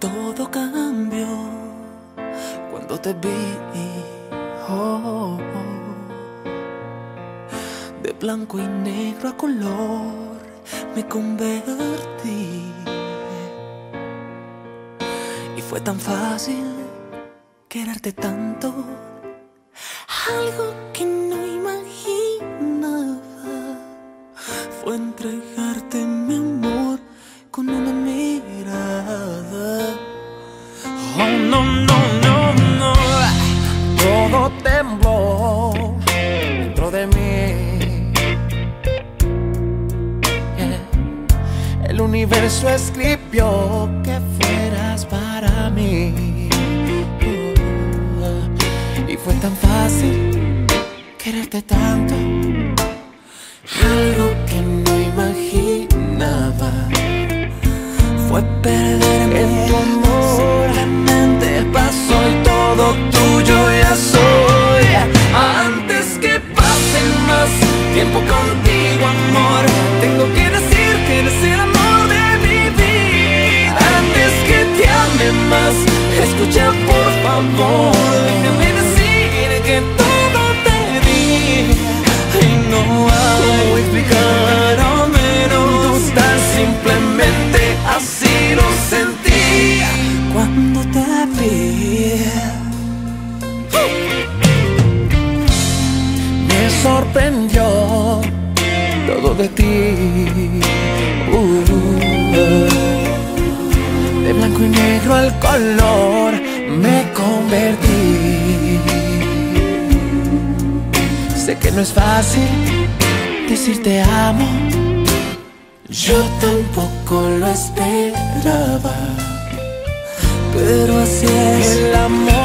Todo cambió cuando te vi. Oh. De blanco y negro a color me convertí. Y fue tan fácil quererte tanto. Algo que no imaginaba fue entregarte Oh no, no, no, no. Todo tembló dentro de mí. El universo escribió que fueras para mí. Uh, y fue tan fácil quererte tanto. Algo que no imaginaba fue perderme sorprendió todo de ti. Uh, de blanco y negro al color me convertí. Sé que no es fácil decir te amo. Yo tampoco lo esperaba, pero así es. El amor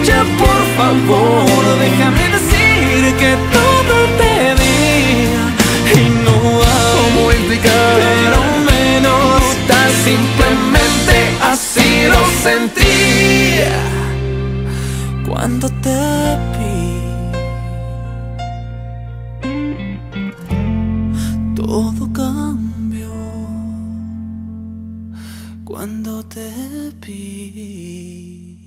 escucha por favor, déjame decir que todo te di y no ¿Cómo explicar? pero menos tan simplemente así lo sentí cuando te vi. Todo cambió cuando te vi.